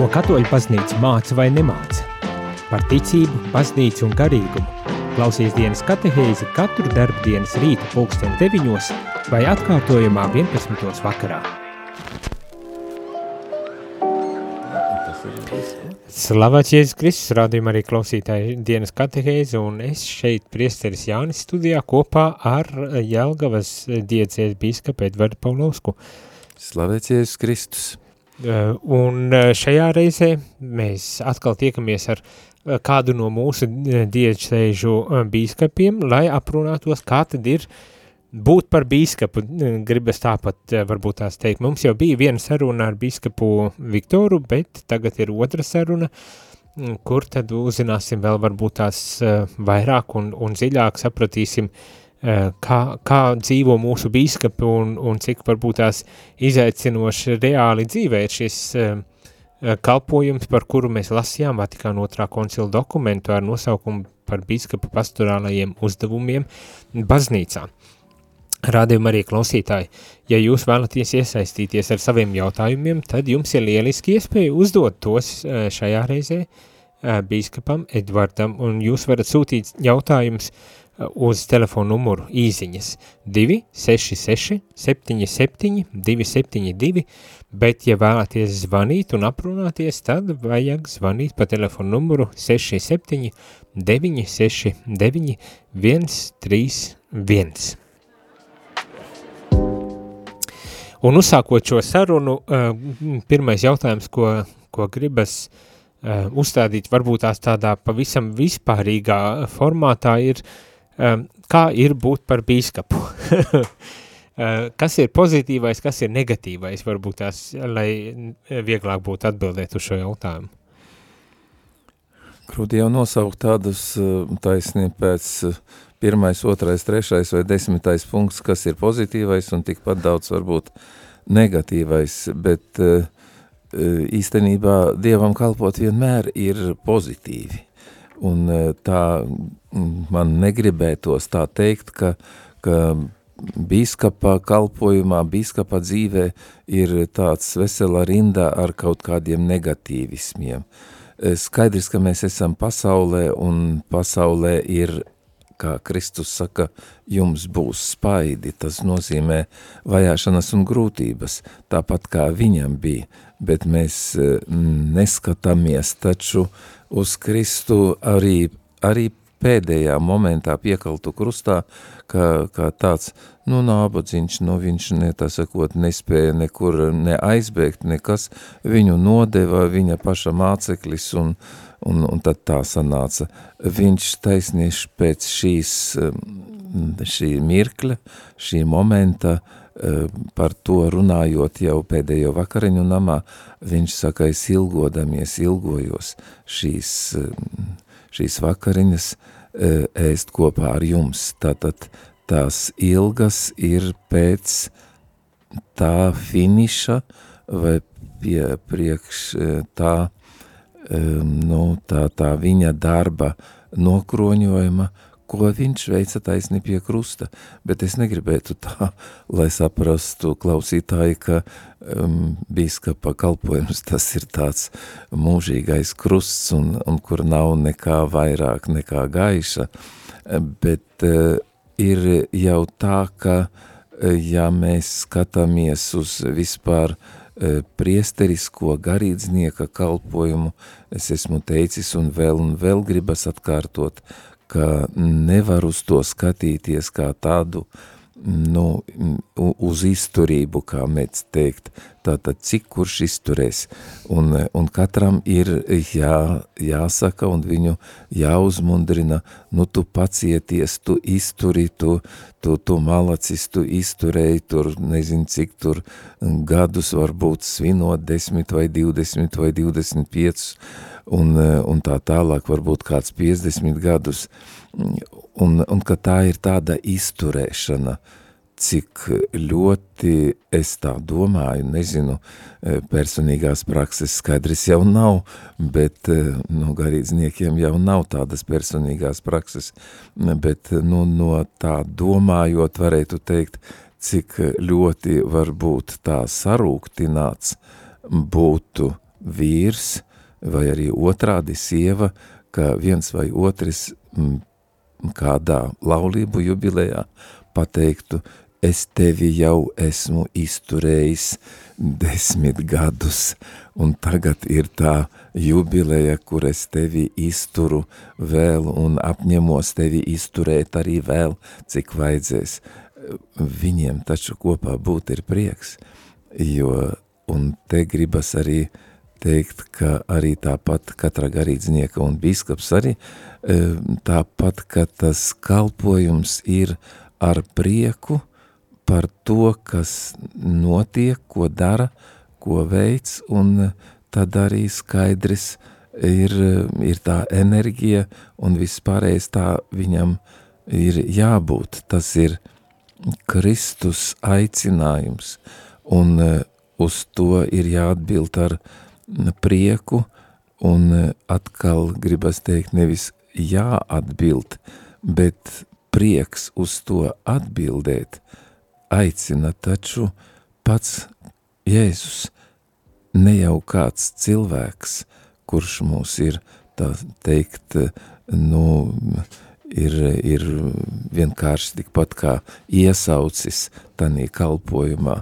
Ko katoļu baznīca māca vai nemāca? Par ticību, baznīcu un garīgumu. Klausies dienas katehēzi katru darba dienas rīta pulksten 9 vai atkārtojumā 11. vakarā. Slavēts Jēzus Kristus, rādījumā arī klausītāji dienas katehēzi, un es šeit priesteris Jānis studijā kopā ar Jelgavas diecēs bīskapu Edvardu Paulovsku. Slavēts Jēzus Kristus. Uh, un uh, šajā reizē mēs atkal tiekamies ar uh, kādu no mūsu diecēžu bīskapiem, lai aprunātos, kā tad ir būt par bīskapu, gribas tāpat varbūt tās teikt. Mums jau bija viena saruna ar bīskapu Viktoru, bet tagad ir otra saruna, kur tad uzzināsim vēl varbūt tās vairāk un, un dziļāk sapratīsim, uh, Eh, kā, kā dzīvo mūsu bīskapi un, un cik varbūt tās izaicinoši reāli dzīvē ir šis uh, kalpojums, par kuru mēs lasījām Vatikāna otrā koncila dokumentu ar nosaukumu par bīskapa pastorālajiem uzdevumiem baznīcā. Rādījumā arī klausītāji, ja jūs vēlaties iesaistīties ar saviem jautājumiem, tad jums ir lieliski iespēja uzdot tos šajā reizē bīskapam Edvardam, un jūs varat sūtīt jautājumus uh, uz telefonu numuru īziņas 266 77 272, bet ja vēlaties zvanīt un aprunāties, tad vajag zvanīt pa telefonu numuru 67 969 131. Un uzsākot šo sarunu, pirmais jautājums, ko, ko gribas uzstādīt, varbūt tās tādā pavisam vispārīgā formātā ir, uh, kā ir būt par bīskapu? Uh, kas ir pozitīvais, kas ir negatīvais, varbūt tās, lai vieglāk būtu atbildēt uz šo jautājumu? Grūti jau nosaukt tādus uh, taisni pēc uh, pirmais, otrais, trešais vai desmitais punkts, kas ir pozitīvais un tikpat daudz varbūt negatīvais, bet īstenībā Dievam kalpot vienmēr ir pozitīvi. Un tā man negribētos tā teikt, ka, ka bīskapa kalpojumā, bīskapa dzīvē ir tāds vesela rinda ar kaut kādiem negatīvismiem. Skaidrs, ka mēs esam pasaulē un pasaulē ir, kā Kristus saka, jums būs spaidi, tas nozīmē vajāšanas un grūtības, tāpat kā viņam bija, bet mēs neskatāmies taču uz Kristu arī, arī pēdējā momentā piekaltu krustā, kā, kā tāds, nu, nābadziņš, nu, viņš, ne, tā sakot, nespēja nekur ne aizbēgt, nekas, viņu nodeva viņa paša māceklis, un, un, un tad tā sanāca. Viņš taisnieši pēc šīs, šī mirkļa, šī momenta, par to runājot jau pēdējo vakariņu namā, viņš saka, es ilgodamies, ilgojos šīs, šīs vakariņas, E, ēst kopā ar jums. Tātad tās ilgas ir pēc tā finiša vai pie priekš e, tā, e, nu, tā, tā viņa darba nokroņojuma, ko viņš veica taisni pie krusta, bet es negribētu tā, lai saprastu klausītāji, ka um, bīskapa kalpojums tas ir tāds mūžīgais krusts un, un kur nav nekā vairāk nekā gaiša, bet uh, ir jau tā, ka uh, ja mēs skatāmies uz vispār uh, priesterisko garīdznieka kalpojumu, es esmu teicis un vēl un vēl gribas atkārtot, uh, ka nevar uz to skatīties kā tādu, nu, uz izturību, kā mēs teikt, tātad cik kurš izturēs, un, un katram ir jā, jāsaka un viņu jāuzmundrina, nu tu pacieties, tu izturi, tu, tu, tu malacis, tu izturēji tur, nezinu cik tur gadus varbūt svinot 10 vai 20 vai 25, un, un tā tālāk varbūt kāds 50 gadus, un, un ka tā ir tāda izturēšana, cik ļoti es tā domāju, nezinu, personīgās prakses skaidrs jau nav, bet nu, garīdzniekiem jau nav tādas personīgās prakses, bet nu, no tā domājot varētu teikt, cik ļoti varbūt tā sarūktināts būtu vīrs vai arī otrādi sieva, ka viens vai otrs m, kādā laulību jubilejā pateiktu, es tevi jau esmu izturējis desmit gadus, un tagad ir tā jubileja, kur es tevi izturu vēl un apņemos tevi izturēt arī vēl, cik vajadzēs. Viņiem taču kopā būt ir prieks, jo, un te gribas arī teikt, ka arī tāpat katra garīdznieka un bīskaps arī, e, tāpat, ka tas kalpojums ir ar prieku, par to, kas notiek, ko dara, ko veids, un tad arī skaidrs ir, ir tā enerģija, un vispārējais tā viņam ir jābūt. Tas ir Kristus aicinājums, un uz to ir jāatbild ar prieku, un atkal gribas teikt nevis jāatbild, bet prieks uz to atbildēt – aicina taču pats Jēzus, ne jau kāds cilvēks, kurš mūs ir, tā teikt, nu, ir, ir vienkārši tikpat kā iesaucis tanī kalpojumā,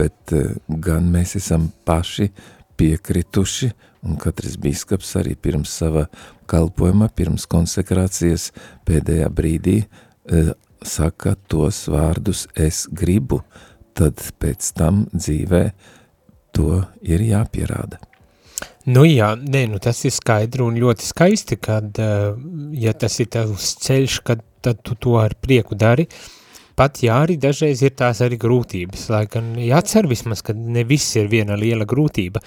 bet gan mēs esam paši piekrituši, un katrs bīskaps arī pirms sava kalpojuma, pirms konsekrācijas pēdējā brīdī saka tos vārdus es gribu, tad pēc tam dzīvē to ir jāpierāda. Nu jā, nē, nu tas ir skaidri un ļoti skaisti, kad, eh, ja tas ir tavs ceļš, kad tad tu to ar prieku dari, uh, Pat jā, arī dažreiz ir tās arī grūtības, lai gan jācer vismaz, ka ne viss ir viena liela grūtība,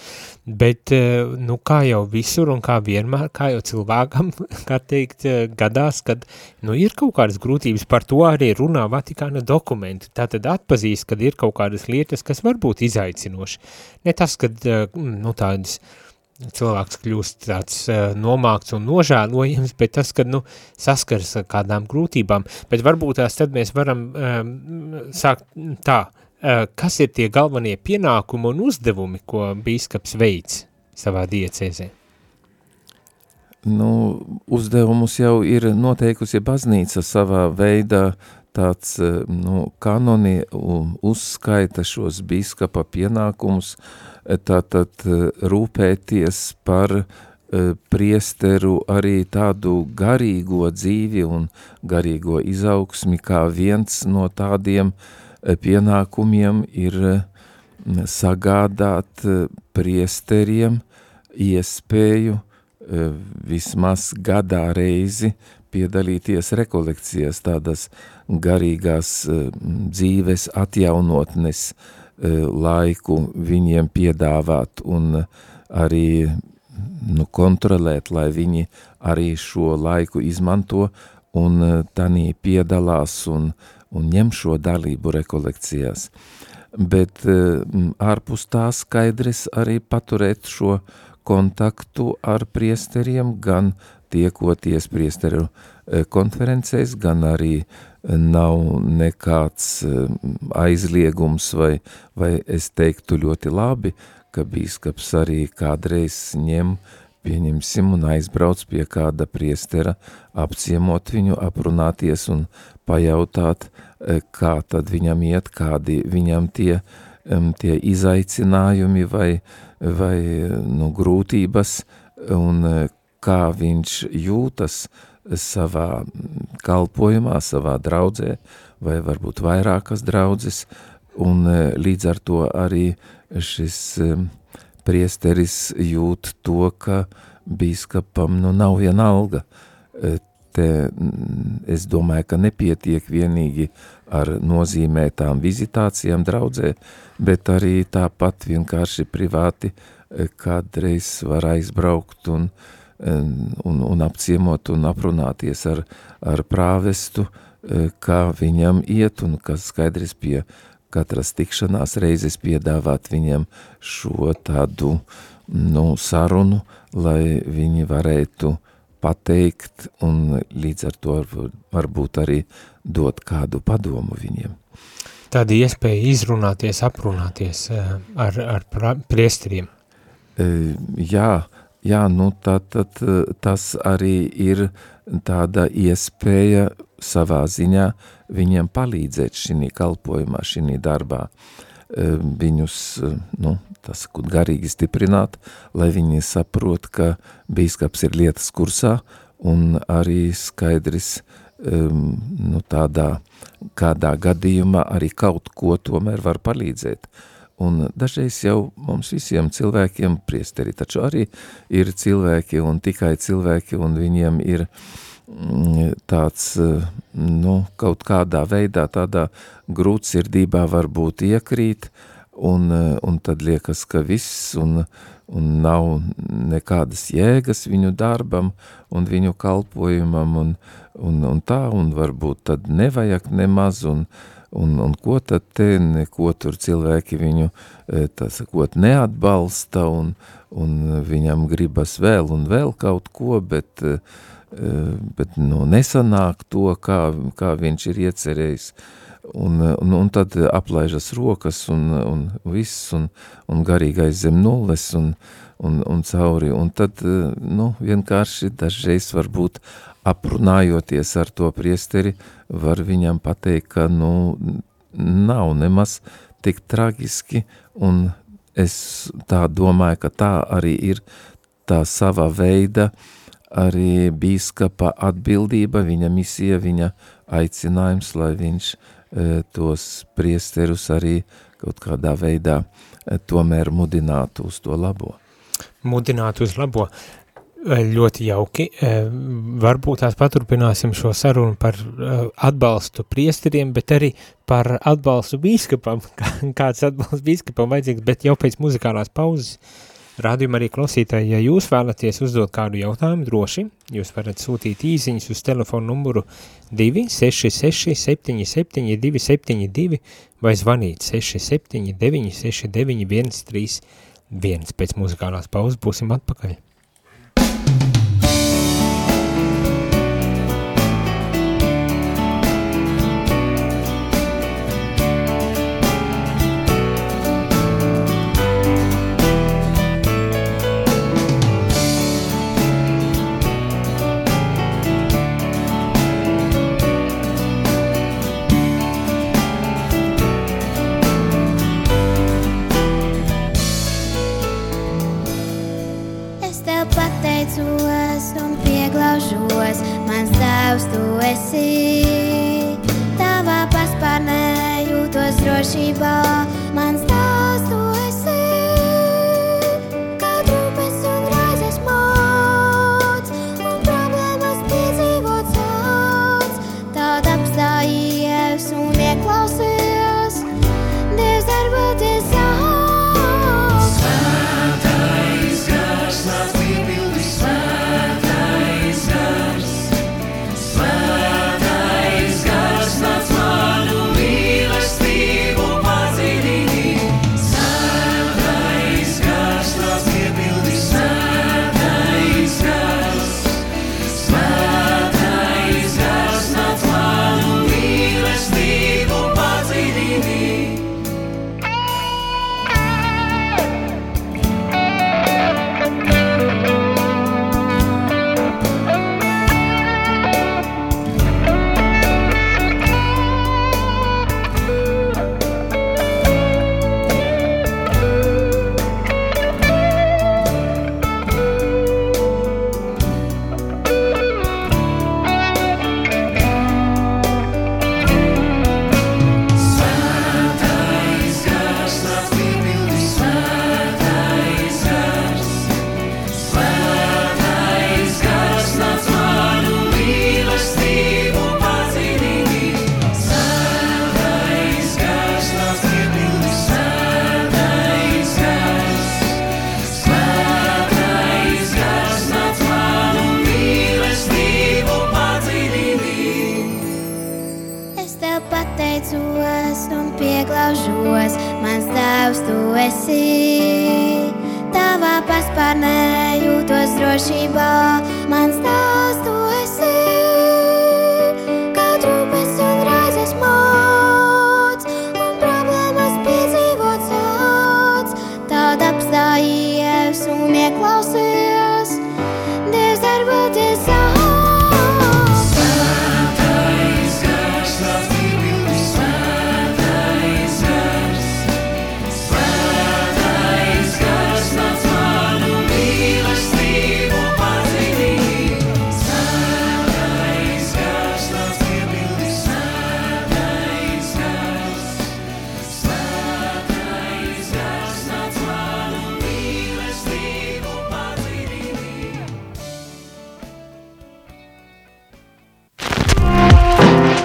bet, eh, nu, kā jau visur un kā vienmēr, kā jau cilvēkam, kā teikt, eh, gadās, kad, nu, ir kaut kādas grūtības, par to arī runā Vatikāna dokumenti, tātad atpazīst, kad ir kaut kādas lietas, kas var būt izaicinoši. Ne tas, kad, eh, nu, tādas, uh, cilvēks kļūst tāds uh, nomākts un nožēlojams, bet tas, kad, nu, saskars ar kādām grūtībām, bet varbūt tās tad mēs varam um, sākt tā, uh, kas ir tie galvenie pienākumi un uzdevumi, ko bīskaps veids savā diecēzē? Nu, uzdevumus jau ir noteikusi baznīca savā veidā, tāds, nu, kanoni uzskaita šos bīskapa pienākumus, uh, tātad eh, rūpēties par eh, priesteru arī tādu garīgo dzīvi un garīgo izaugsmi, kā viens no tādiem eh, pienākumiem ir sagādāt priesteriem iespēju vismaz gadā reizi piedalīties rekolekcijas, tādas garīgās dzīves atjaunotnes uh, E, laiku viņiem piedāvāt un arī nu, kontrolēt, lai viņi arī šo laiku izmanto un e, tanī piedalās un, un ņem šo dalību rekolekcijās. Bet ārpus tā skaidrs arī paturēt šo kontaktu ar priesteriem, gan tiekoties priesteru e, konferencēs, gan arī nav nekāds eh, aizliegums vai, vai es teiktu ļoti labi, ka bīskaps arī kādreiz ņem, pieņemsim un aizbrauc pie kāda priestera, apciemot viņu, aprunāties un pajautāt, eh, kā tad viņam iet, kādi viņam tie, tie izaicinājumi vai, vai nu, grūtības un eh, kā viņš jūtas, savā kalpojumā, savā draudzē, vai varbūt vairākas draudzes, un e, līdz ar to arī šis e, priesteris jūt to, ka bīskapam nu nav viena alga. E, te es domāju, ka nepietiek vienīgi ar nozīmētām vizitācijām draudzē, bet arī tāpat vienkārši privāti kādreiz var aizbraukt un uh, un, un apciemot un aprunāties ar, ar prāvestu, e, kā viņam iet un kas skaidrs pie katras tikšanās reizes piedāvāt viņam šo tādu nu, sarunu, lai viņi varētu pateikt un līdz ar to varbūt arī dot kādu padomu viņiem. Tāda iespēja izrunāties, aprunāties e, ar, ar priesteriem. jā, jā, nu tad, tad tas arī ir tāda iespēja savā ziņā viņiem palīdzēt šī kalpojumā, šī darbā, viņus, nu, tas, garīgi stiprināt, lai viņi saprot, ka bīskaps ir lietas kursā un arī skaidrs, um, nu, tādā, kādā gadījumā arī kaut ko tomēr var palīdzēt. Un dažreiz jau mums visiem cilvēkiem priesteri, taču arī ir cilvēki un tikai cilvēki, un viņiem ir mm, tāds, nu, kaut kādā veidā, tādā grūtsirdībā varbūt iekrīt, un, un tad liekas, ka viss, un, un nav nekādas jēgas viņu darbam un viņu kalpojumam, un, un, un tā, un varbūt tad nevajag nemaz, un, un, un ko tad te, neko tur cilvēki viņu, e, sakot, neatbalsta, un, un viņam gribas vēl un vēl kaut ko, bet, e, e, bet nu, nesanāk to, kā, kā viņš ir iecerējis, un, un, un tad aplaižas rokas un, un viss, un, un garīgais zem nulles, un, un, un cauri, un tad, nu, vienkārši dažreiz varbūt aprunājoties ar to priesteri, var viņam pateikt, ka, nu, nav nemaz tik tragiski, un es tā domāju, ka tā arī ir tā sava veida arī bīskapa atbildība, viņa misija, viņa aicinājums, lai viņš e, tos priesterus arī kaut kādā veidā e, tomēr mudinātu uz to labo. Mudinātu uz labo. Ļoti jauki. Varbūt tās paturpināsim šo sarunu par atbalstu priesteriem, bet arī par atbalstu bīskapam, kāds atbalsts bīskapam vajadzīgs, bet jau pēc muzikālās pauzes. Rādījumā arī klausītāji, ja jūs vēlaties uzdot kādu jautājumu droši, jūs varat sūtīt īziņas uz telefonu numuru 266 77 272 vai zvanīt 679 69 131. Pēc muzikālās pauzes būsim atpakaļ.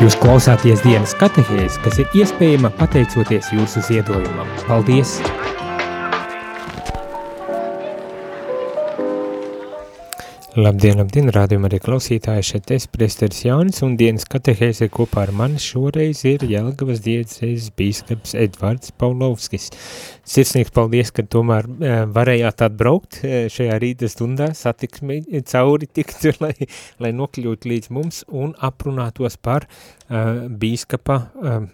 Jūs klausāties dienas katehēs, kas ir iespējama pateicoties jūsu ziedojumam. Paldies! Labdien, labdien, rādījumā arī klausītāji, šeit es, priesteris Jānis, un dienas katehēze kopā ar mani šoreiz ir Jelgavas diecēs bīskaps Edvards Paulovskis. Sirsnīgs paldies, ka tomēr e, varējāt atbraukt e, šajā rīta stundā, satiksmi cauri tikt, lai, lai nokļūtu līdz mums un aprunātos par e, bīskapa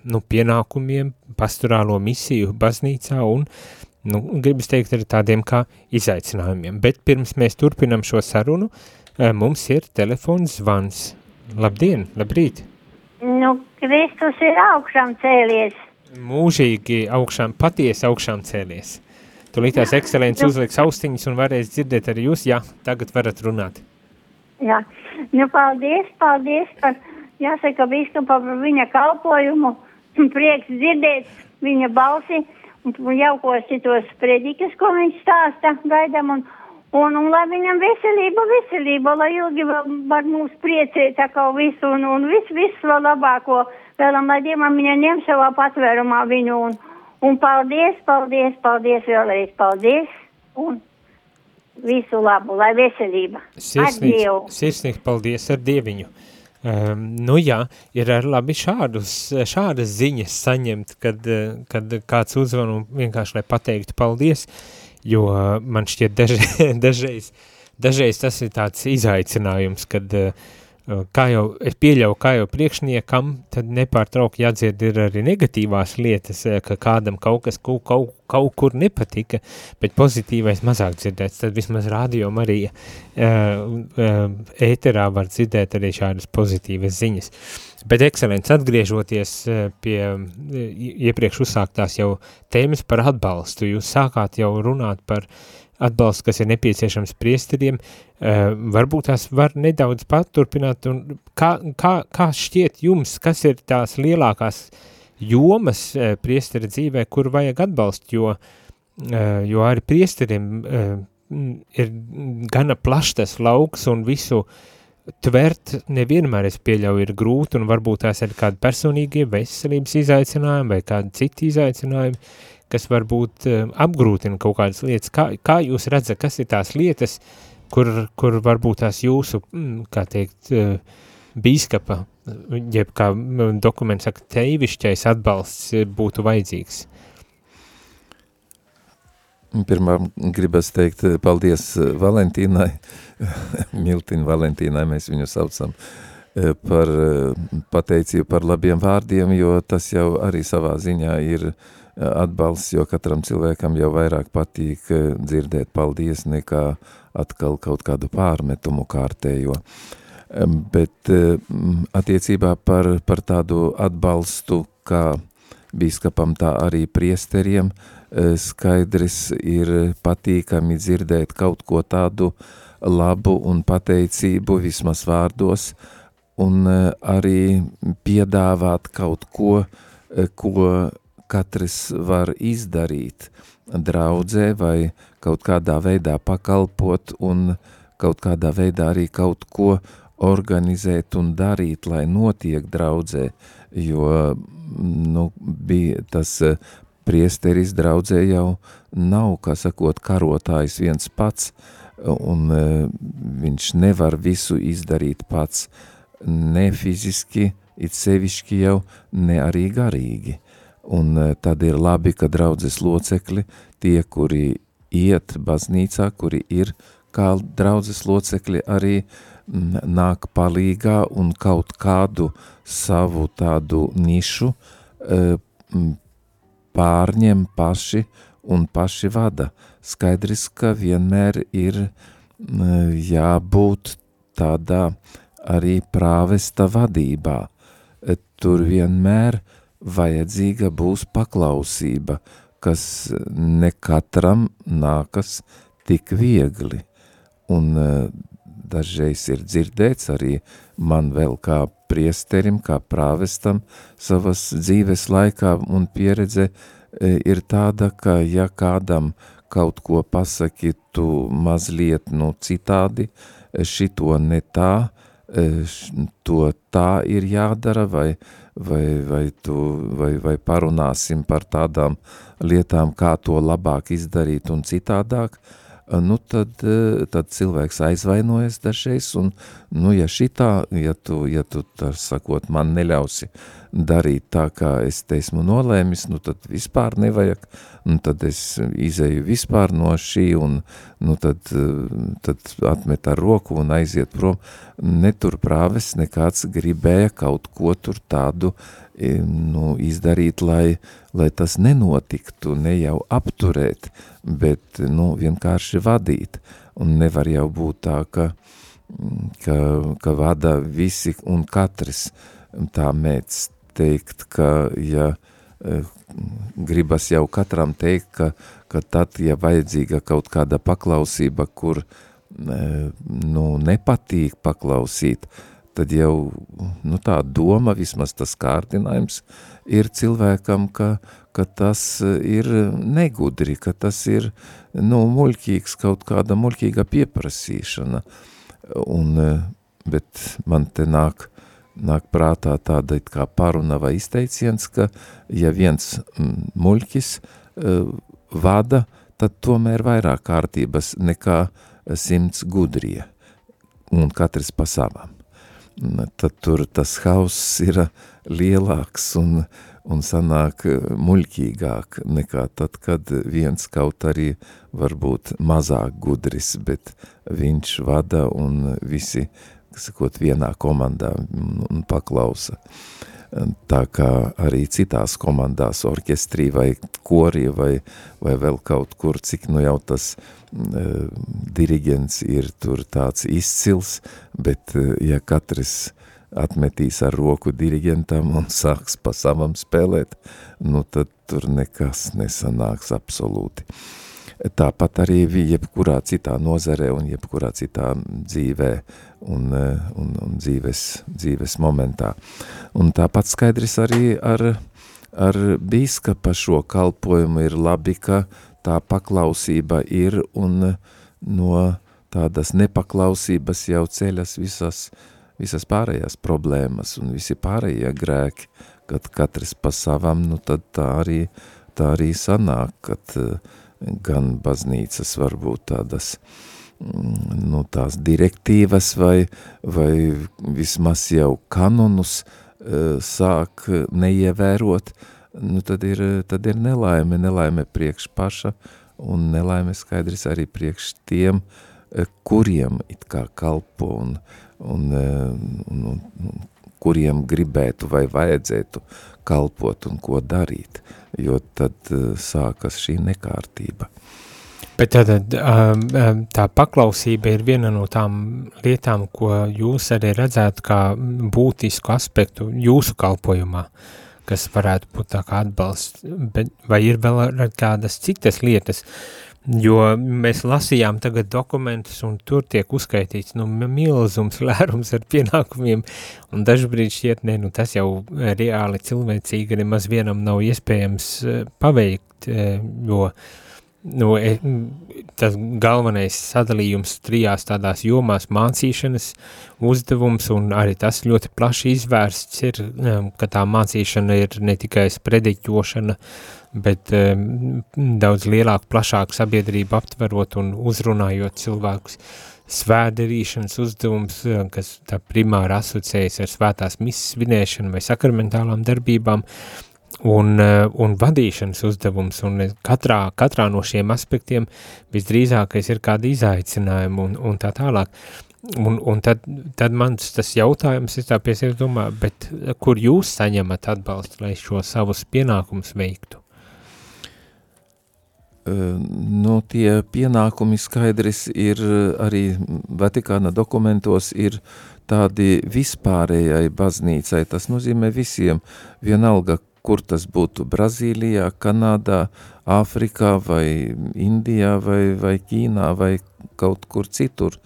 nu, pienākumiem, pastorālo misiju baznīcā un nu, gribas teikt, ar tādiem kā izaicinājumiem. Bet pirms mēs turpinam šo sarunu, eh, mums ir telefons zvans. Labdien, labrīt! Nu, Kristus ir augšām cēlies. Mūžīgi augšām, patiesi augšām cēlies. Tūlītās ekscelences nu, uzliks austiņas un varēs dzirdēt arī jūs, jā, tagad varat runāt. Jā, nu paldies, paldies par, jāsaka, biskupam par viņa kalpojumu, prieks dzirdēt viņa balsi, un jaukos šitos predikas, ko viņš stāsta, gaidām, un, un, un lai viņam veselība, veselība, lai ilgi var mūs priecēt, tā kā visu, un, un visu, visu vēl labāko, vēlam, lai Dievam viņa ņem savā patvērumā viņu, un, un paldies, paldies, paldies, vēlreiz paldies, un visu labu, lai veselība. Sirsnīgs, sirsnīgs paldies ar Dieviņu. Um, nu jā, ir labi šādus, šādas ziņas saņemt, kad, kad kāds uzvan un vienkārši, lai pateiktu paldies, jo man šķiet dažreiz, dažreiz, dažreiz tas ir tāds izaicinājums, kad uh, kā jau es pieļauju, kā jau priekšniekam, tad nepārtraukti jādzied ir arī negatīvās lietas, ka kādam kaut kas kaut, kaut, kaut kur nepatika, bet pozitīvais mazāk dzirdēts, tad vismaz radio arī ēterā var dzirdēt arī šādas pozitīvas ziņas. Bet ekscelents, atgriežoties pie iepriekš uzsāktās jau tēmas par atbalstu, jūs sākāt jau runāt par uh, atbalsts, kas ir nepieciešams priesteriem, uh, varbūt tās var nedaudz paturpināt, un kā, kā, kā šķiet jums, kas ir tās lielākās jomas uh, priestera dzīvē, kur vajag atbalst, jo, uh, jo arī priesteriem ir gana plašs tas lauks un visu tvert nevienmēr es pieļauju ir grūti un varbūt tās ir kādi personīgie veselības izaicinājumi vai kādi citi izaicinājumi, kas varbūt uh, apgrūtina kaut kādas lietas. Kā, kā jūs redzat, kas ir tās lietas, kur, kur varbūt tās jūsu, mm, kā teikt, uh, bīskapa, jeb kā dokuments saka, teivišķais atbalsts būtu vajadzīgs? Pirmā gribas teikt paldies Valentīnai, Miltina Valentīnai, mēs viņu saucam, par pateicību par labiem vārdiem, jo tas jau arī savā ziņā ir uh, atbalsts, jo katram cilvēkam jau vairāk patīk eh, dzirdēt paldies nekā atkal kaut kādu pārmetumu kārtējo. Bet eh, attiecībā par, par tādu atbalstu, kā bīskapam, tā arī priesteriem, eh, skaidrs ir patīkami dzirdēt kaut ko tādu labu un pateicību vismaz vārdos, un arī piedāvāt kaut ko, ko katrs var izdarīt. Draudzē vai kaut kādā veidā pakalpot un kaut kādā veidā arī kaut ko organizēt un darīt, lai notiek draudzē, jo, nu, bija tas eh, priesteris draudzē jau nav, kā sakot, karotājs viens pats, un uh, viņš nevar visu izdarīt pats, ne fiziski, it sevišķi jau, ne arī garīgi un e, tad ir labi, ka draudzes locekļi, tie, kuri iet baznīcā, kuri ir kā draudzes locekļi, arī nāk palīgā un kaut kādu savu tādu nišu e, pārņem paši un paši vada. Skaidrs, ka vienmēr ir jābūt tādā arī prāvesta vadībā. E, tur vienmēr uh, vajadzīga būs paklausība, kas ne katram nākas tik viegli. Un uh, dažreiz ir dzirdēts arī man vēl kā priesterim, kā prāvestam savas dzīves laikā un pieredze e, ir tāda, ka ja kādam kaut ko pasaki tu mazliet nu citādi, šito ne tā, to tā ir jādara, vai, vai, vai, tu, vai, vai parunāsim par tādām lietām, kā to labāk izdarīt un citādāk, nu tad, tad cilvēks aizvainojas dažreiz, un, nu, ja šitā, ja tu, ja tu, tā sakot, man neļausi darīt tā, kā es te esmu nolēmis, nu tad vispār nevajag, un tad es izēju vispār no šī, un nu tad, tad atmet ar roku un aiziet prom. Neturprāves nekāds gribēja kaut ko tur tādu nu, izdarīt, lai, lai tas nenotiktu, ne jau apturēt, bet nu, vienkārši vadīt. Un nevar jau būt tā, ka, ka, ka vada visi un katrs tā mēdz teikt, ka ja e, gribas jau katram teikt, ka, ka tad, ja vajadzīga kaut kāda paklausība, kur e, nu, nepatīk paklausīt, tad jau nu, tā doma, vismaz tas kārdinājums, ir cilvēkam, ka, ka tas ir negudri, ka tas ir nu, muļķīgs, kaut kāda muļķīga pieprasīšana. Un, e, bet man te nāk nāk prātā tāda it kā paruna vai izteiciens, ka ja viens mm, muļķis uh, vada, tad tomēr vairāk kārtības nekā simts gudrie, un katrs pa savam. Tad tur tas hauss ir lielāks un, un sanāk muļķīgāk nekā tad, kad viens kaut arī varbūt mazāk gudris, bet viņš vada un visi uh, sakot, vienā komandā un paklausa. Tā kā arī citās komandās, orķestrī vai korī vai, vai vēl kaut kur, cik nu jau tas uh, diriģents ir tur tāds izcils, bet uh, ja katrs atmetīs ar roku diriģentam un sāks pa savam spēlēt, nu tad tur nekas nesanāks absolūti. Tāpat arī jebkurā citā nozarē un jebkurā citā dzīvē un, eh, un, un dzīves, dzīves momentā. Un tāpat skaidrs arī ar, ar bīskapa šo kalpojumu ir labi, ka tā paklausība ir un no tādas nepaklausības jau ceļas visas, visas pārējās problēmas un visi pārējie grēki, kad katrs pa savam, nu tad tā arī, tā arī sanāk, kad eh, gan baznīcas varbūt tādas uh, nu, tās direktīvas vai, vai vismaz jau kanonus uh, sāk neievērot, nu, tad, ir, tad ir nelaime, nelaime priekš paša un nelaime skaidrs arī priekš tiem, uh, kuriem it kā kalpo un, un, uh, un, un, un kuriem gribētu vai vajadzētu kalpot un ko darīt, jo tad sākas šī nekārtība. Bet tad um, um, tā paklausība ir viena no tām lietām, ko jūs arī redzētu kā būtisku aspektu jūsu kalpojumā, kas varētu būt tā kā atbalsts, bet vai ir vēl kādas citas lietas, jo mēs lasījām tagad dokumentus un tur tiek uzskaitīts, nu, milzums lērums ar pienākumiem, un dažbrīd šķiet, ne, nu, tas jau reāli cilvēcīgi nemaz vienam nav iespējams uh, paveikt, uh, jo uh, nu, e, tas galvenais sadalījums trijās tādās jomās mācīšanas uzdevums un arī tas ļoti plaši izvērsts ir, ka tā mācīšana ir ne tikai sprediķošana, bet um, daudz lielāku, plašāku sabiedrību aptverot un uzrunājot cilvēkus. Svētdarīšanas uzdevums, um, kas tā primāri asociējas ar svētās misas svinēšanu vai sakramentālām darbībām, un, eh, un vadīšanas uzdevums, un katrā, katrā no šiem aspektiem visdrīzākais ir kādi izaicinājumi un, un tā tālāk. Un, un tad, tad mans tas jautājums, es tā pie sevis domāju, bet kur jūs saņemat atbalstu, lai šo savus pienākumus veiktu? Nu, tie pienākumi skaidrs ir arī Vatikāna dokumentos ir tādi vispārējai baznīcai, tas nozīmē visiem, vienalga, kur tas būtu Brazīlijā, Kanādā, Āfrikā vai Indijā vai, vai Ķīnā vai kaut kur citur,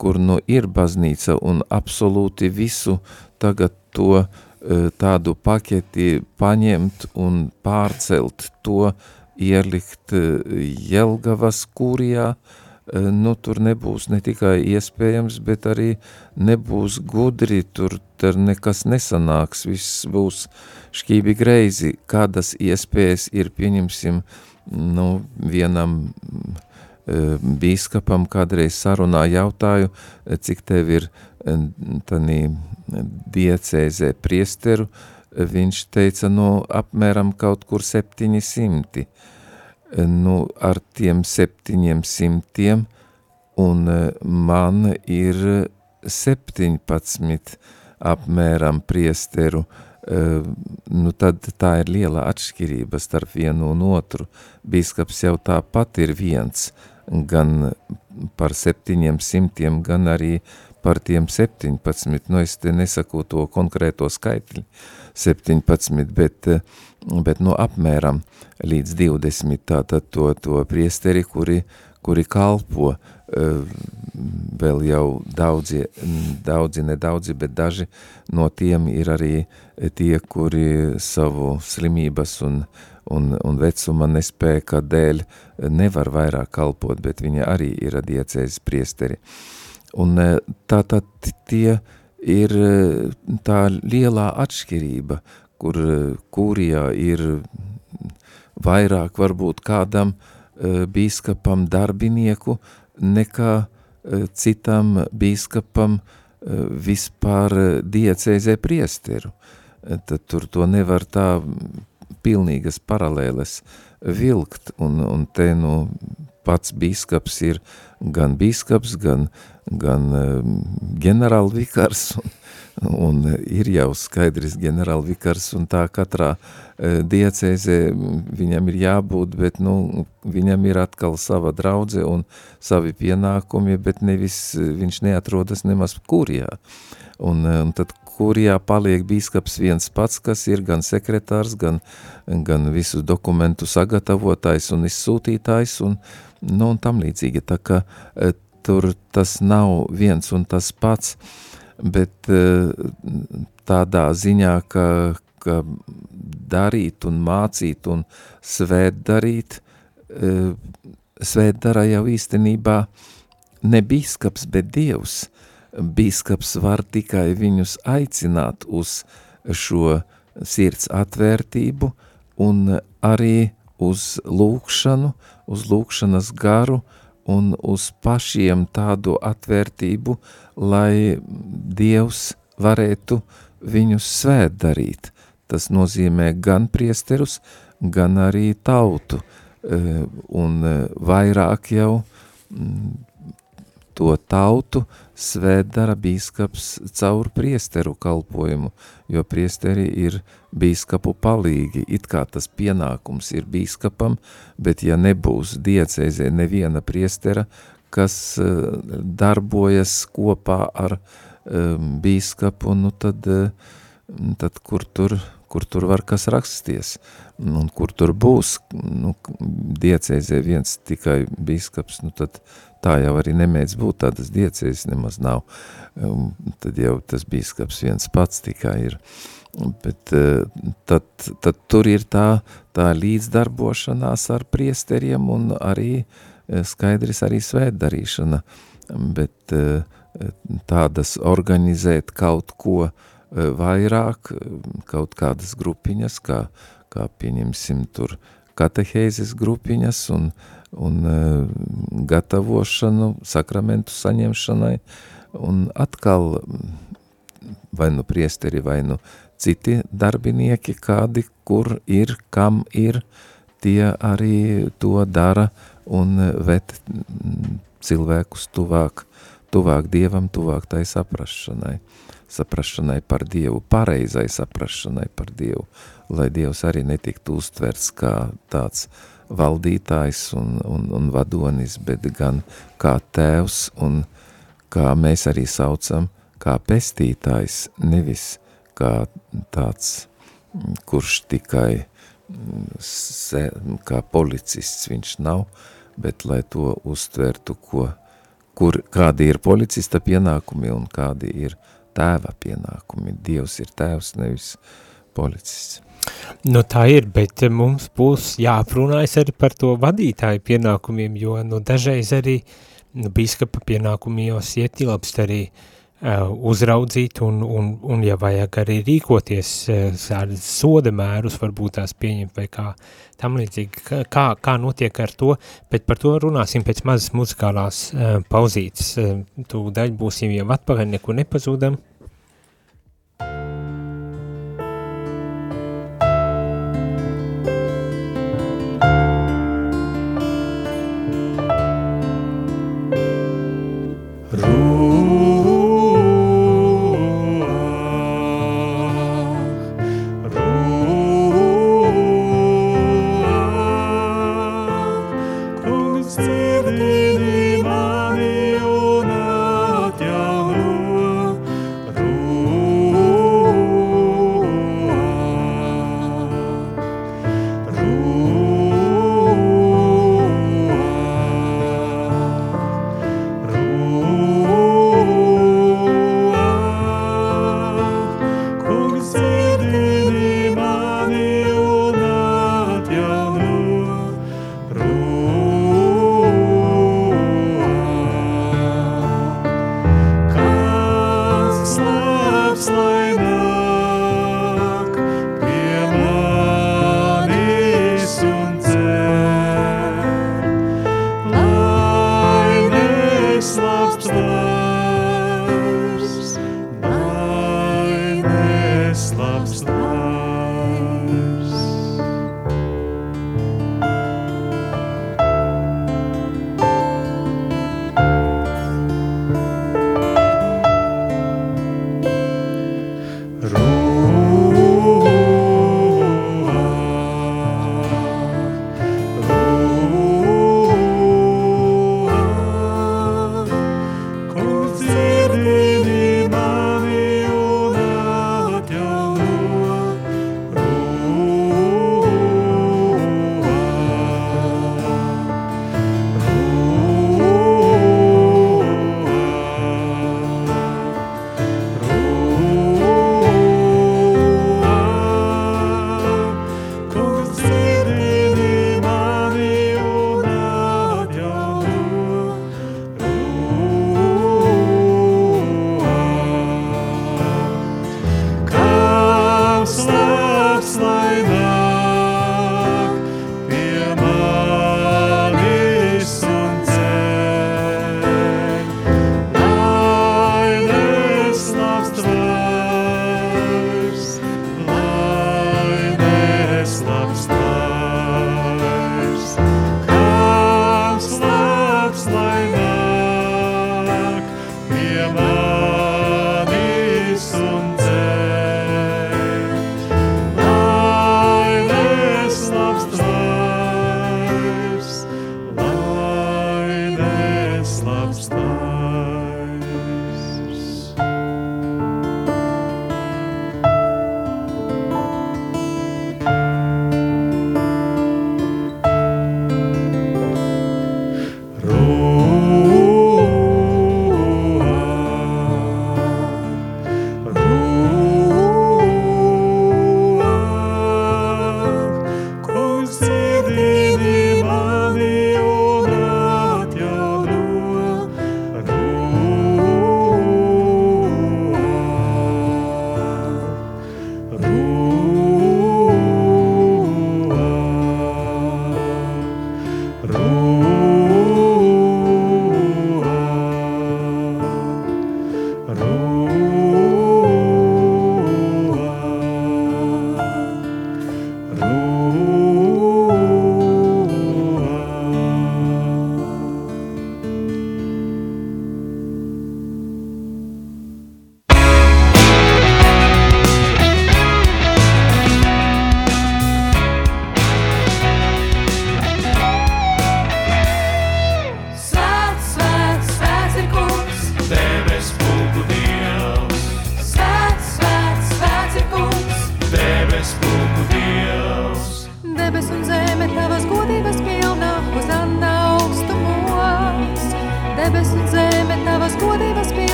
kur nu ir baznīca un absolūti visu tagad to e, tādu paketi paņemt un pārcelt to, ielikt e, Jelgavas kūrijā, nu, tur nebūs ne tikai iespējams, bet arī nebūs gudri, tur, tur nekas nesanāks, viss būs šķībi greizi, kādas iespējas ir, pieņemsim, nu, vienam bīskapam kādreiz sarunā jautāju, cik tev ir tanī diecēzē priesteru, viņš teica, nu, apmēram kaut kur 700 nu, ar tiem septiņiem simtiem, un e, man ir 17 apmēram priesteru, e, nu tad tā ir liela atšķirība starp vienu un otru. Bīskaps jau tāpat ir viens, gan par septiņiem simtiem, gan arī par tiem 17, nu es te nesaku to konkrēto skaitļu, 17, bet, bet nu apmēram līdz 20 tātad to, to priesteri, kuri, kuri kalpo, vēl jau daudzi, daudzi, nedaudzi, bet daži no tiem ir arī tie, kuri savu slimības un, un, un vecuma nespēka dēļ nevar vairāk kalpot, bet viņi arī ir diecēzes priesteri. Un tātad tie ir tā lielā atšķirība, kur kurijā ir vairāk varbūt kādam uh, bīskapam darbinieku nekā uh, citam bīskapam uh, vispār diecēzē priesteru. Tad tur to nevar tā pilnīgas paralēles vilkt, un, un te nu pats bīskaps ir gan bīskaps, gan, gan ģenerālvikars, un, un ir jau skaidrs ģenerālvikars, un tā katrā e, diecēzē viņam ir jābūt, bet nu, viņam ir atkal sava draudze un savi pienākumi, bet nevis viņš neatrodas nemaz kurijā. Un, e, un tad kurijā paliek bīskaps viens pats, kas ir gan sekretārs, gan, gan visu dokumentu sagatavotājs un izsūtītājs un, nu, un tam līdzīgi. Tā e, tur tas nav viens un tas pats, bet eh, tādā ziņā, ka, ka darīt un mācīt un svēt darīt, eh, svēt dara jau īstenībā ne bīskaps, bet Dievs. Bīskaps var tikai viņus aicināt uz šo sirds atvērtību un arī uz lūkšanu, uz lūkšanas garu, uh, un uz pašiem tādu atvērtību, lai Dievs varētu viņus svēt darīt. Tas nozīmē gan priesterus, gan arī tautu, eh, un eh, vairāk jau mm, to tautu svēt dara bīskaps caur priesteru kalpojumu, jo priesteri ir bīskapu palīgi, it kā tas pienākums ir bīskapam, bet ja nebūs diecēzē neviena priestera, kas uh, darbojas kopā ar um, bīskapu, nu tad, uh, tad kur tur kur tur var kas raksties, un kur tur būs, nu, diecēzē viens tikai bīskaps, nu tad tā jau arī nemēdz būt, tādas diecēs nemaz nav, um, tad jau tas bīskaps viens pats tikai ir, bet uh, tad, tad tur ir tā, tā līdzdarbošanās ar priesteriem un arī uh, skaidrs arī svētdarīšana, bet uh, tādas organizēt kaut ko vairāk, kaut kādas grupiņas, kā, kā pieņemsim tur katehēzes grupiņas un uh, un uh, gatavošanu sakramentu saņemšanai, un atkal vai nu priesteri, vai nu citi darbinieki, kādi, kur ir, kam ir, tie arī to dara un ved cilvēkus tuvāk, tuvāk Dievam, tuvāk tai saprašanai, saprašanai par Dievu, pareizai saprašanai par Dievu, lai Dievs arī netiktu uztverts kā tāds uh, valdītājs un, un, un vadonis, bet gan kā tēvs un kā mēs arī saucam, kā pestītājs, nevis kā tāds, kurš tikai se, kā policists viņš nav, bet lai to uztvertu, ko, kur, kādi ir policista pienākumi un kādi ir tēva pienākumi. Dievs ir tēvs, nevis policists. Nu tā ir, bet mums būs jāprunājas arī par to vadītāju pienākumiem, jo nu dažreiz arī nu, biskapa pienākumījos ietilpst arī uh, uzraudzīt un, un, un, ja vajag arī rīkoties, uh, soda mērus varbūt tās pieņemt vai kā tam līdzīgi, kā, kā notiek ar to, bet par to runāsim pēc mazas muzikālās uh, pauzītes. Uh, tu daļ būsim jau atpakaļ, neko nepazūdam.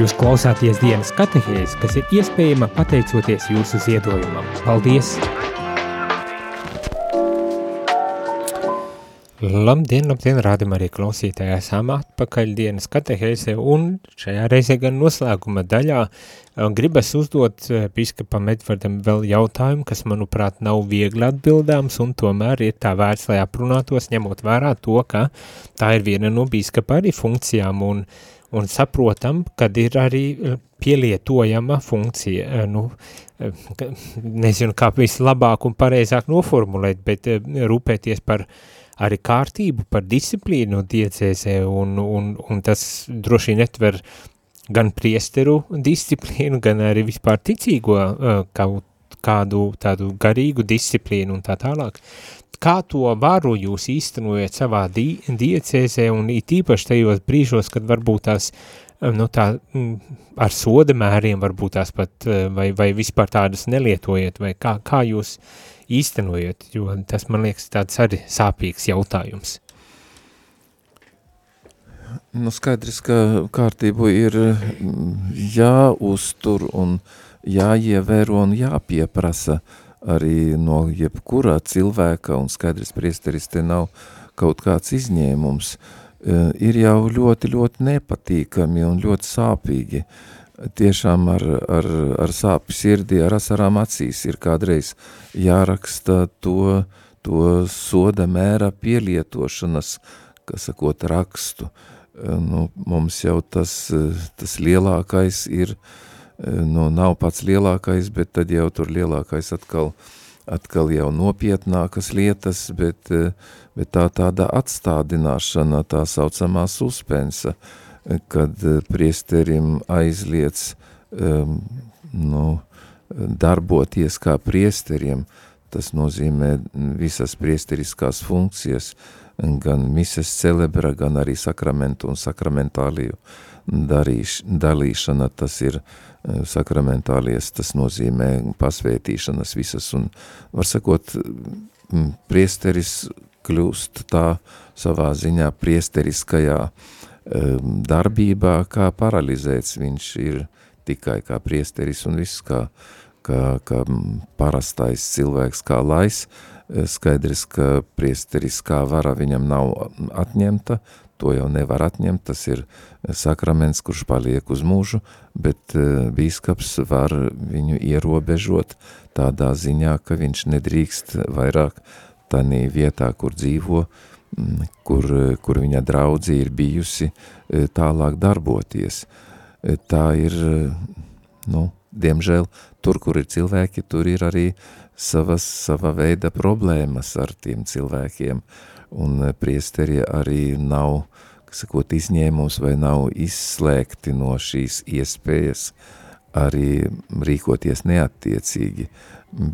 Jūs klausāties dienas katehēs, kas ir iespējama pateicoties jūsu ziedojumam. Paldies! Labdien, labdien, rādam arī klausītāji, esam atpakaļ dienas katehēse un šajā reizē gan noslēguma daļā eh, gribas uzdot eh, biskapam Edvardam vēl jautājumu, kas manuprāt nav viegli atbildāms un tomēr ir tā vērts, lai aprunātos, ņemot vērā to, ka tā ir viena no biskapa arī funkcijām un, un saprotam, kad ir arī eh, pielietojama funkcija, eh, nu, eh, nezinu, kā vislabāk un pareizāk noformulēt, bet rūpēties par arī kārtību, par disciplīnu diecēsē, un, un, un tas droši netver gan priesteru disciplīnu, gan arī vispār ticīgo kaut kādu tādu garīgu disciplīnu un tā tālāk. Kā to varu jūs īstenojat savā di diecēsē un it īpaši tajos brīžos, kad varbūt tās eh, nu, tā, mm, ar soda mēriem varbūt tās pat, eh, vai, vai vispār tādas nelietojat, vai kā, kā jūs īstenojat, jo tas man liekas tāds arī sāpīgs jautājums. Nu, skaidrs, ka kārtību ir mm, jāuztur un jāievēro un jāpieprasa arī no jebkurā cilvēka, un skaidrs priesteris te nav kaut kāds izņēmums, e, ir jau ļoti, ļoti nepatīkami un ļoti sāpīgi. Tiešām ar, ar, ar sāpju sirdī, ar asarām acīs ir kādreiz jāraksta to, to soda mēra pielietošanas, kas sakot, rakstu. E, Nu, mums jau tas, tas lielākais ir, e, nu, nav pats lielākais, bet tad jau tur lielākais atkal, atkal jau nopietnākas lietas, bet, e, bet tā tāda atstādināšana, tā saucamā suspensa, e, kad priesterim aizliec um, nu, darboties kā priesteriem, tas nozīmē visas priesteriskās funkcijas, gan mises celebra, gan arī sakramentu un sakramentāliju darīš, dalīšana, tas ir eh, sakramentālies, tas nozīmē pasvētīšanas visas, un var sakot, m, priesteris kļūst tā savā ziņā priesteriskajā um, darbībā, kā paralizēts viņš ir tikai kā priesteris un viss kā, kā, kā mm, parastais cilvēks, kā lais, Eh, skaidrs, ka priesteriskā vara viņam nav atņemta, to jau nevar atņemt, tas ir sakraments, kurš paliek uz mūžu, bet eh, bīskaps var viņu ierobežot tādā ziņā, ka viņš nedrīkst vairāk tanī vietā, kur dzīvo, mm, kur, kur viņa draudzi ir bijusi, eh, tālāk darboties. Eh, Tā ir, eh, nu, diemžēl, tur, kur ir cilvēki, tur ir arī savas, sava veida problēmas ar tiem cilvēkiem, un eh, priesteri arī nav, sakot, izņēmums vai nav izslēgti no šīs iespējas arī rīkoties neattiecīgi,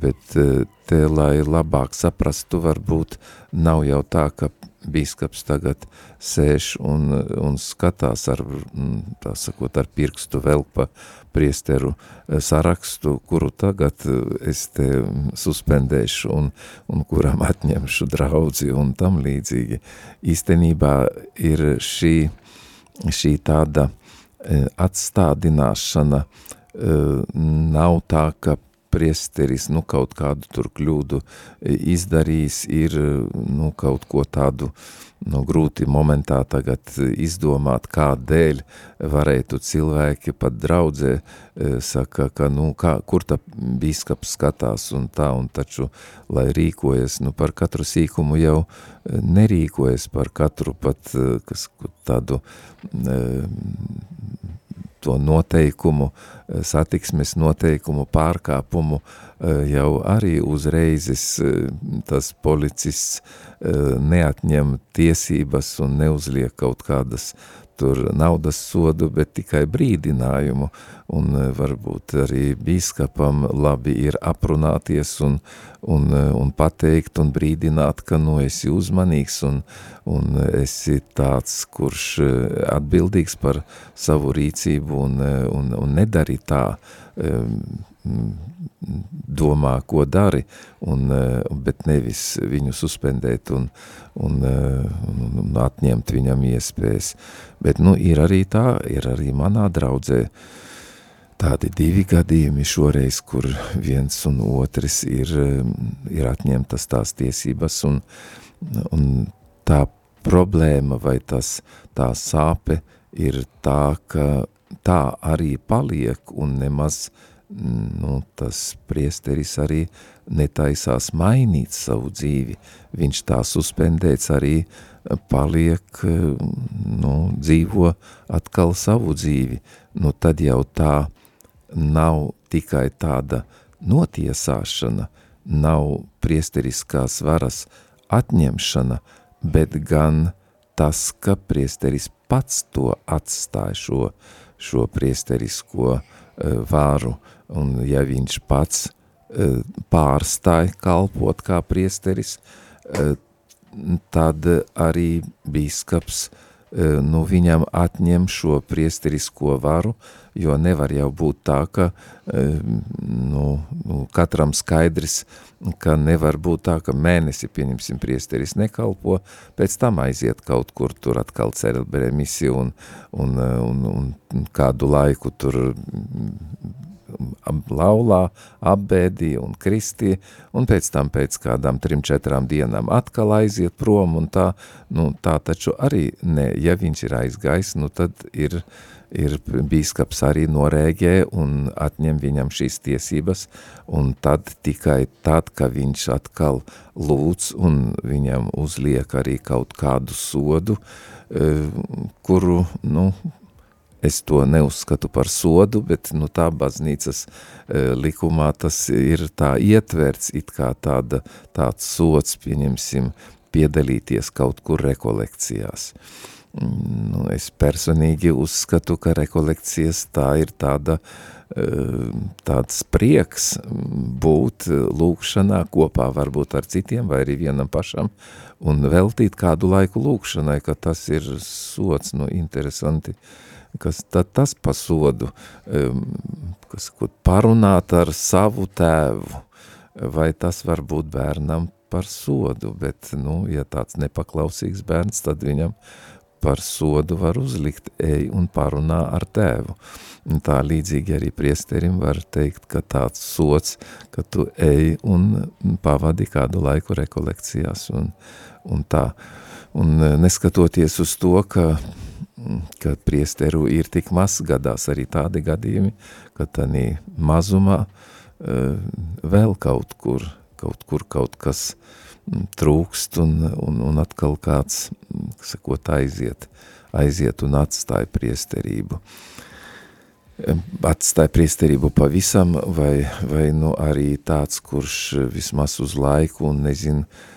bet eh, te, lai labāk saprastu, varbūt nav jau tā, ka bīskaps tagad sēž un, un skatās ar, mm, tā sakot, ar pirkstu vēl pa priesteru eh, sarakstu, kuru tagad eh, es te suspendēšu un, un kuram atņemšu draudzi un tam līdzīgi. Īstenībā ir šī, šī tāda eh, atstādināšana, nav tā, ka priesteris nu, kaut kādu tur kļūdu izdarījis, ir nu, kaut ko tādu nu, grūti momentā tagad izdomāt, kādēļ varētu cilvēki pat draudzē saka, ka nu, kā, kur ta bīskaps skatās un tā, un taču, lai rīkojas, nu par katru sīkumu jau nerīkojas par katru pat kas, tādu to noteikumu, satiksmes noteikumu pārkāpumu jau arī uzreizes tas policists neatņem tiesības un neuzliek kaut kādas tur naudas sodu, bet tikai brīdinājumu, un uh, varbūt arī bīskapam labi ir aprunāties un, un, uh, un pateikt un brīdināt, ka nu esi uzmanīgs un, un esi tāds, kurš atbildīgs par savu rīcību un, un, un nedari tā, um, domā, ko dari, un, eh, bet nevis viņu suspendēt un, un, eh, un, un atņemt viņam iespējas. Bet, nu, ir arī tā, ir arī manā draudzē tādi divi gadījumi šoreiz, kur viens un otrs ir, eh, ir atņemtas tās tiesības, un, un tā problēma vai tas, tā sāpe ir tā, ka tā arī paliek un nemaz uh, nu, tas priesteris arī netaisās mainīt savu dzīvi. Viņš tā suspendēts arī paliek, nu, dzīvo atkal savu dzīvi. Nu, tad jau tā nav tikai tāda notiesāšana, nav priesteriskās varas atņemšana, bet gan tas, ka priesteris pats to atstāja šo, šo priesterisko uh, varu, un ja viņš pats e, pārstāja kalpot kā priesteris, e, tad arī bīskaps e, nu, viņam atņem šo priesterisko varu, jo nevar jau būt tā, ka nu, nu, katram skaidrs, ka nevar būt tā, ka mēnesi, pieņemsim, priesteris nekalpo, pēc tam aiziet kaut kur tur atkal cerebrē misiju un, un, un, un kādu laiku tur laulā, apbēdīja un kristīja, un pēc tam pēc kādām trim, četrām dienām atkal aiziet prom, un tā, nu, tā taču arī ne, ja viņš ir aizgājis, nu tad ir, ir bīskaps arī norēģē un atņem viņam šīs tiesības, un tad tikai tad, ka viņš atkal lūdz un viņam uzliek arī kaut kādu sodu, eh, kuru, nu, Es to neuzskatu par sodu, bet nu, tā baznīcas e, likumā tas ir tā ietverts, it kā tāda, tāds sots, pieņemsim, piedalīties kaut kur rekolekcijās. Mm, nu, es personīgi uzskatu, ka rekolekcijas tā ir tāda, e, tāds prieks būt lūkšanā kopā varbūt ar citiem vai arī vienam pašam un veltīt kādu laiku lūkšanai, ka tas ir sots, nu, interesanti, uh, kas tad tas pasodu, kas ko parunāt ar savu tēvu, vai tas var būt bērnam par sodu, bet, nu, ja tāds nepaklausīgs bērns, tad viņam par sodu var uzlikt ej un parunā ar tēvu. Un tā līdzīgi arī priesterim var teikt, ka tāds sots, ka tu ej un pavadi kādu laiku rekolekcijās un, un tā. Un neskatoties uz to, ka ka priesteru ir tik maz, gadās arī tādi gadījumi, ka tādī mazumā uh, vēl kaut kur, kaut kur kaut kas trūkst un, un, un atkal kāds, sakot, aiziet, aiziet un atstāja priesterību. Atstāja priesterību pavisam vai, vai nu arī tāds, kurš vismaz uz laiku un nezin, uh,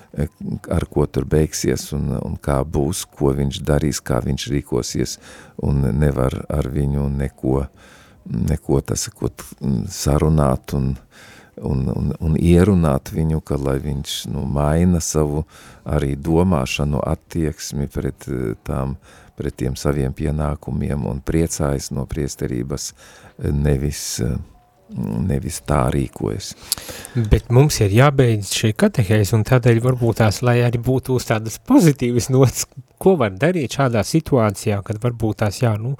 ar ko tur beigsies un, un kā būs, ko viņš darīs, kā viņš rīkosies, un nevar ar viņu neko, neko tas, ko sarunāt un, un, un, un ierunāt viņu, ka lai viņš nu, maina savu arī domāšanu attieksmi pret tām, pret tiem saviem pienākumiem un priecājas no priesterības nevis uh, nevis tā rīkojas. Bet mums ir jābeidz šī katehēs, un tādēļ varbūt tās, lai arī būtu uz tādas pozitīvas nots, ko var darīt šādā situācijā, kad varbūt tās, jā, nu,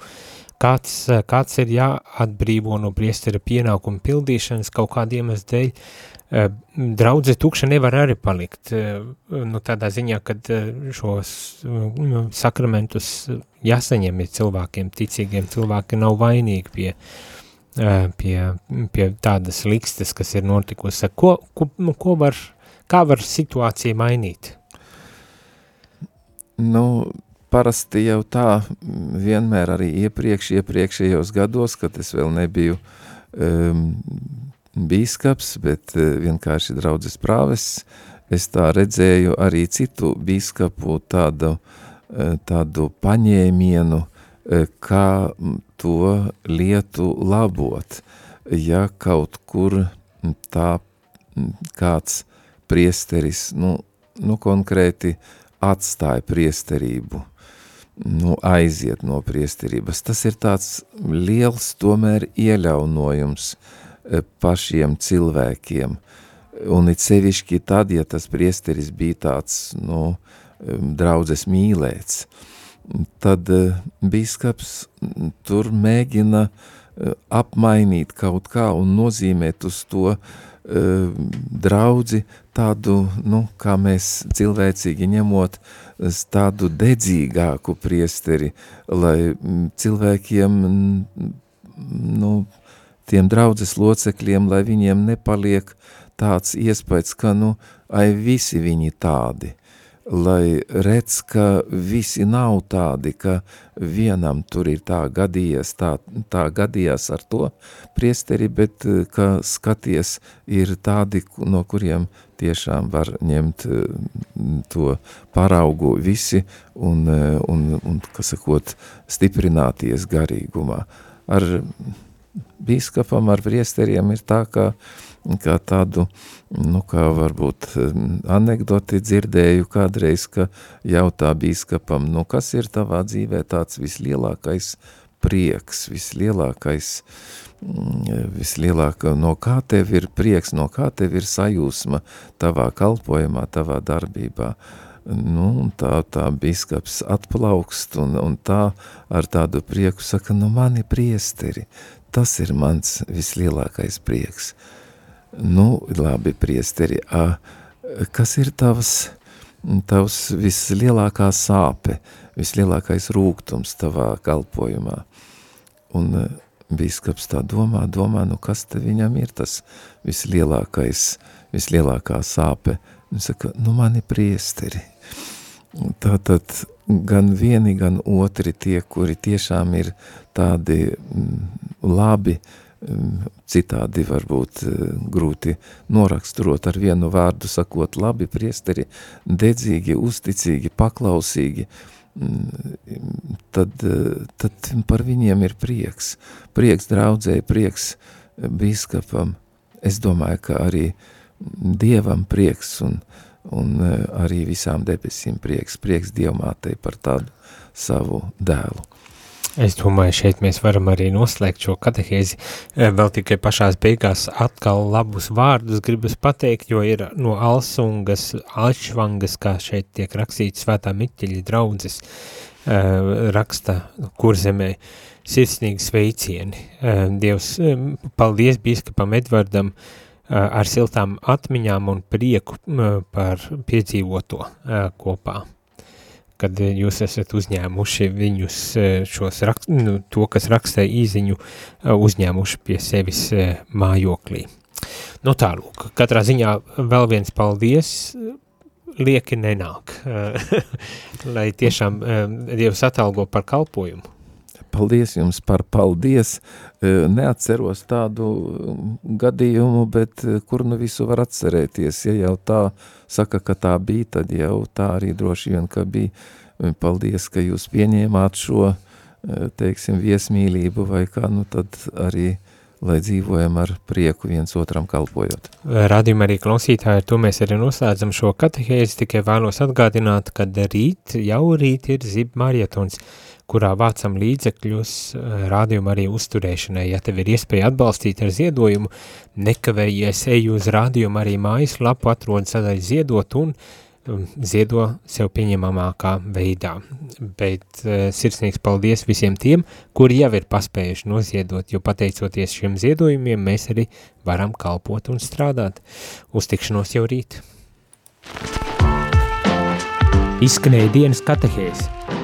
kāds, kāds ir jāatbrīvo no priestera pienākumu pildīšanas kaut kādiem iemeslu dēļ, eh, draudze tukša nevar arī palikt, eh, nu, tādā ziņā, kad eh, šos nu, sakramentus jāsaņem ir cilvēkiem, ticīgiem cilvēki nav vainīgi pie uh, pie, pie tādas likstes, kas ir notikusi. Ko, ko, nu, ko var, kā var situācija mainīt? Nu, parasti jau tā vienmēr arī iepriekš, iepriekšējos gados, kad es vēl nebiju um, bīskaps, bet vienkārši draudzes prāves, es tā redzēju arī citu bīskapu tādu, tādu paņēmienu, kā to lietu labot, ja kaut kur tā kāds priesteris, nu, nu konkrēti atstāja priesterību, nu, aiziet no priesterības. Tas ir tāds liels tomēr ieļaunojums e, pašiem cilvēkiem, un it sevišķi tad, ja tas priesteris bija tāds, nu, draudzes mīlēts, tad e, bīskaps tur mēģina e, apmainīt kaut kā un nozīmēt uz to draudzi tādu, nu, kā mēs cilvēcīgi ņemot, tādu dedzīgāku priesteri, lai cilvēkiem, nu, tiem draudzes locekļiem, lai viņiem nepaliek tāds iespējas, ka, nu, ai visi viņi tādi lai redz, ka visi nav tādi, ka vienam tur ir tā gadījies, tā, tā gadījās ar to priesteri, bet ka skaties ir tādi, no kuriem tiešām var ņemt to paraugu visi un, un, un kas sakot, stiprināties garīgumā. Ar bīskapam, ar priesteriem ir tā, ka kā tādu, nu kā varbūt anekdoti dzirdēju kādreiz, ka jautā bīskapam, nu kas ir tavā dzīvē tāds vislielākais prieks, vislielākais, mm, vislielākā, no kā tev ir prieks, no kā tev ir sajūsma tavā kalpojumā, tavā darbībā. Nu, tā, tā biskaps atplaukst un, un tā ar tādu prieku saka, nu mani priesteri, tas ir mans vislielākais prieks. Nu, labi, priesteri, a, kas ir tavs, tavs vislielākā sāpe, vislielākais rūgtums tavā kalpojumā? Un bīskaps tā domā, domā, nu kas te viņam ir tas vislielākais, vislielākā sāpe? Viņš saka, nu mani priesteri. Tātad gan vieni, gan otri tie, kuri tiešām ir tādi labi, citādi varbūt grūti noraksturot ar vienu vārdu sakot labi priesteri, dedzīgi, uzticīgi, paklausīgi, tad, tad par viņiem ir prieks. Prieks draudzēji, prieks bīskapam. Es domāju, ka arī Dievam prieks un, un arī visām debesīm prieks, prieks Dievmātei par tādu savu dēlu. Es domāju, šeit mēs varam arī noslēgt šo katehēzi. Eh, vēl tikai pašās beigās atkal labus vārdus gribas pateikt, jo ir no Alsungas, Alšvangas, kā šeit tiek rakstīts svētā Miķeļa draudzes, eh, raksta kurzemē sirsnīgi sveicieni. Eh, Dievs, paldies bīskapam Edvardam ar siltām atmiņām un prieku par piedzīvoto kopā kad eh, jūs esat uzņēmuši viņus eh, šos, rakst, nu, to, kas rakstē īziņu, eh, uzņēmuši pie sevis mājoklī. Nu tālūk, katrā ziņā vēl viens paldies, lieki nenāk, lai tiešām Dievs atalgo par kalpojumu. Paldies jums par paldies. Neatceros tādu gadījumu, bet kur nu visu var atcerēties. Ja jau tā saka, ka tā bija, tad jau tā arī droši vien, ka bija. Paldies, ka jūs pieņēmāt šo, teiksim, viesmīlību vai kā, nu tad arī lai dzīvojam ar prieku viens otram kalpojot. Radījumā arī klausītāji, ar to mēs arī noslēdzam šo katehēzi, tikai vēlos atgādināt, ka rīt, jau rīt ir zib marietons, kurā vācam līdzekļus eh, rādījumu arī uzturēšanai. Ja tev ir iespēja atbalstīt ar ziedojumu, nekavējies eju uz rādījumu arī mājaslapu, atrod sadaļu ziedot un um, ziedo sev pieņemamākā veidā. Bet uh, sirsnīgs paldies visiem tiem, kuri jau ir paspējuši noziedot, jo pateicoties šiem ziedojumiem mēs arī varam kalpot un strādāt. Uztikšanos jau rīt. Izskanēja dienas katehēs.